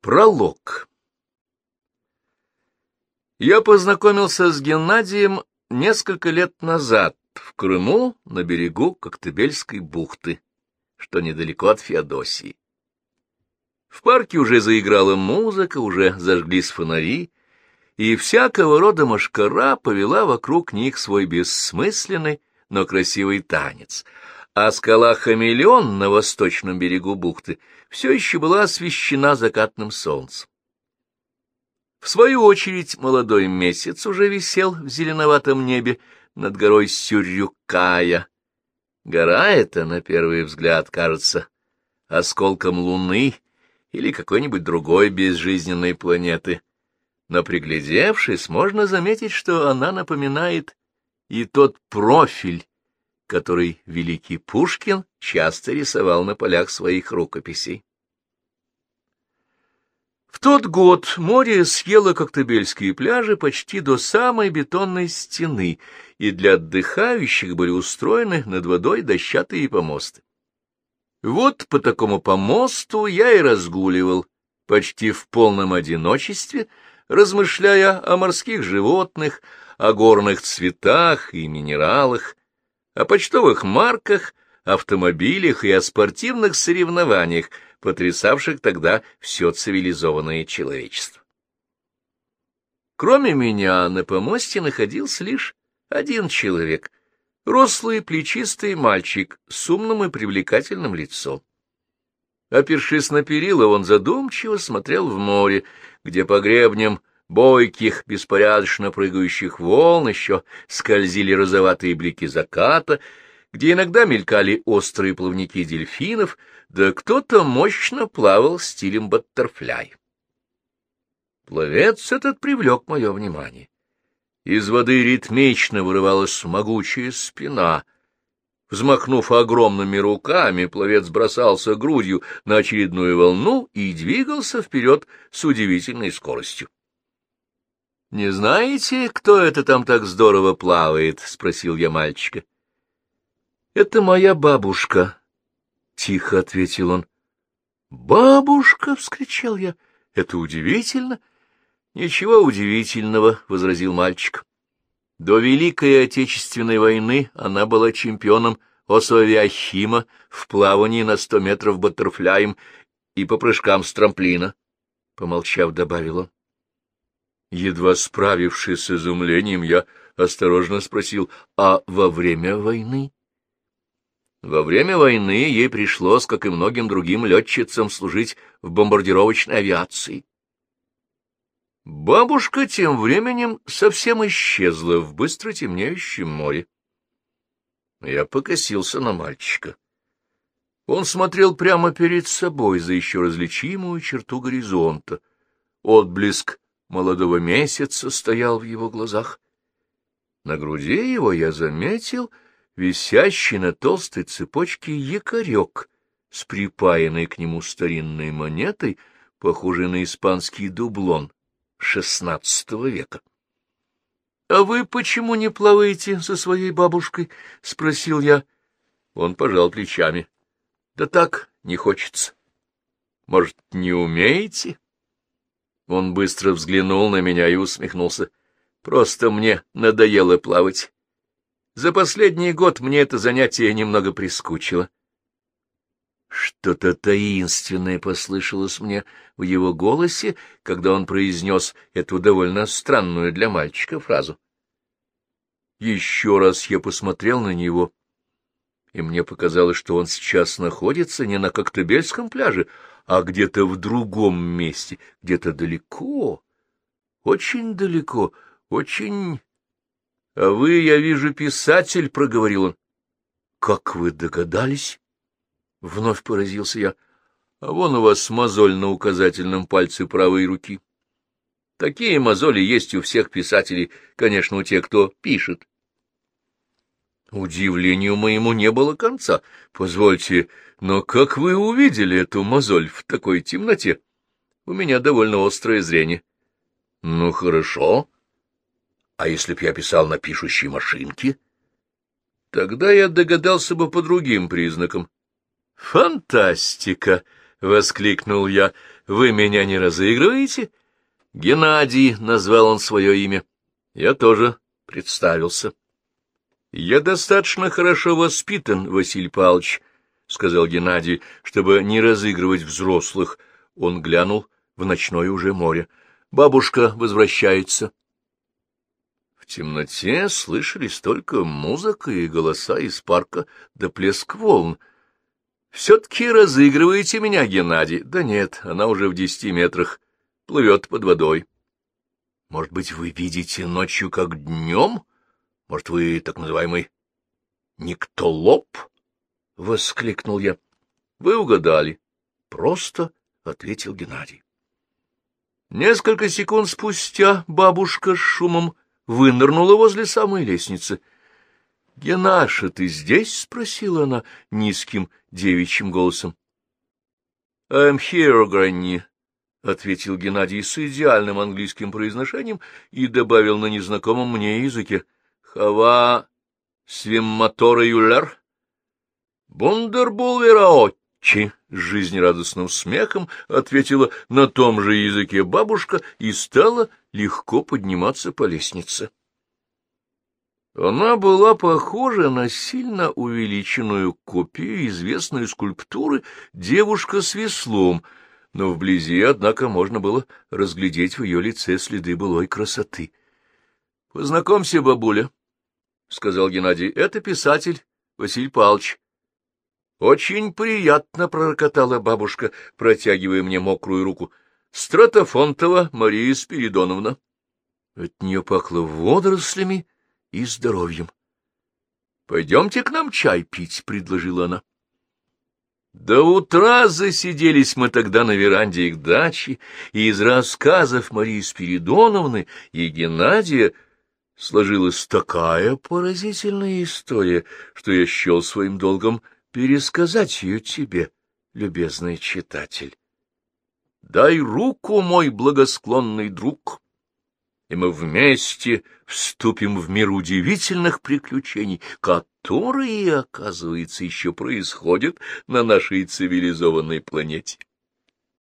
Пролог Я познакомился с Геннадием несколько лет назад в Крыму на берегу Коктебельской бухты, что недалеко от Феодосии. В парке уже заиграла музыка, уже зажглись фонари, и всякого рода машкара повела вокруг них свой бессмысленный, но красивый танец — а скала Хамелеон на восточном берегу бухты все еще была освещена закатным солнцем. В свою очередь молодой месяц уже висел в зеленоватом небе над горой Сюрюкая. Гора эта, на первый взгляд, кажется осколком Луны или какой-нибудь другой безжизненной планеты. Но приглядевшись, можно заметить, что она напоминает и тот профиль, который великий Пушкин часто рисовал на полях своих рукописей. В тот год море съело коктебельские пляжи почти до самой бетонной стены, и для отдыхающих были устроены над водой дощатые помосты. Вот по такому помосту я и разгуливал, почти в полном одиночестве, размышляя о морских животных, о горных цветах и минералах, о почтовых марках, автомобилях и о спортивных соревнованиях, потрясавших тогда все цивилизованное человечество. Кроме меня на помосте находился лишь один человек — рослый плечистый мальчик с умным и привлекательным лицом. Опершись на перила, он задумчиво смотрел в море, где по гребням бойких, беспорядочно прыгающих волн еще скользили розоватые блики заката, где иногда мелькали острые плавники дельфинов, да кто-то мощно плавал стилем баттерфляй. Пловец этот привлек мое внимание. Из воды ритмично вырывалась могучая спина. Взмахнув огромными руками, пловец бросался грудью на очередную волну и двигался вперед с удивительной скоростью. — Не знаете, кто это там так здорово плавает? — спросил я мальчика. — Это моя бабушка, — тихо ответил он. — Бабушка! — вскричал я. — Это удивительно. — Ничего удивительного, — возразил мальчик. До Великой Отечественной войны она была чемпионом Осовиахима в плавании на сто метров баттерфляем и по прыжкам с трамплина, — помолчав, добавил он. Едва справившись с изумлением, я осторожно спросил, а во время войны? Во время войны ей пришлось, как и многим другим летчицам, служить в бомбардировочной авиации. Бабушка тем временем совсем исчезла в быстро темнеющем море. Я покосился на мальчика. Он смотрел прямо перед собой за еще различимую черту горизонта. Отблеск молодого месяца стоял в его глазах. На груди его я заметил висящий на толстой цепочке якорек с припаянной к нему старинной монетой, похожей на испанский дублон XVI века. — А вы почему не плаваете со своей бабушкой? — спросил я. Он пожал плечами. — Да так, не хочется. — Может, не умеете? — он быстро взглянул на меня и усмехнулся. Просто мне надоело плавать. За последний год мне это занятие немного прискучило. Что-то таинственное послышалось мне в его голосе, когда он произнес эту довольно странную для мальчика фразу. Еще раз я посмотрел на него, и мне показалось, что он сейчас находится не на Коктебельском пляже, а где-то в другом месте, где-то далеко, очень далеко, очень... — А вы, я вижу, писатель, — проговорил он. — Как вы догадались? — вновь поразился я. — А вон у вас мозоль на указательном пальце правой руки. Такие мозоли есть у всех писателей, конечно, у тех, кто пишет. Удивлению моему не было конца. Позвольте, но как вы увидели эту мозоль в такой темноте? У меня довольно острое зрение. Ну, хорошо. А если б я писал на пишущей машинке? Тогда я догадался бы по другим признакам. Фантастика! — воскликнул я. — Вы меня не разыгрываете? Геннадий назвал он свое имя. Я тоже представился. — Я достаточно хорошо воспитан, Василий Павлович, — сказал Геннадий, — чтобы не разыгрывать взрослых. Он глянул в ночное уже море. Бабушка возвращается. В темноте слышались только музыка и голоса из парка да плеск волн. Все-таки разыгрываете меня, Геннадий? Да нет, она уже в десяти метрах, плывет под водой. Может быть, вы видите ночью как днем? Может, вы так называемый никтолоп? — воскликнул я. — Вы угадали. Просто ответил Геннадий. Несколько секунд спустя бабушка с шумом вынырнула возле самой лестницы. — Генаша, ты здесь? — спросила она низким девичьим голосом. — I'm here, Гранни, — ответил Геннадий с идеальным английским произношением и добавил на незнакомом мне языке. — Хава свиммотора юллер? — Бундербулвераот. Чи с жизнерадостным смехом ответила на том же языке бабушка и стала легко подниматься по лестнице. Она была похожа на сильно увеличенную копию известной скульптуры «Девушка с веслом», но вблизи, однако, можно было разглядеть в ее лице следы былой красоты. — Познакомься, бабуля, — сказал Геннадий, — это писатель Василий Павлович. — Очень приятно, — пророкотала бабушка, протягивая мне мокрую руку. — Стратофонтова Мария Спиридоновна. От нее пахло водорослями и здоровьем. — Пойдемте к нам чай пить, — предложила она. До утра засиделись мы тогда на веранде их дачи, и из рассказов Марии Спиридоновны и Геннадия сложилась такая поразительная история, что я счел своим долгом пересказать ее тебе, любезный читатель. Дай руку, мой благосклонный друг, и мы вместе вступим в мир удивительных приключений, которые, оказывается, еще происходят на нашей цивилизованной планете.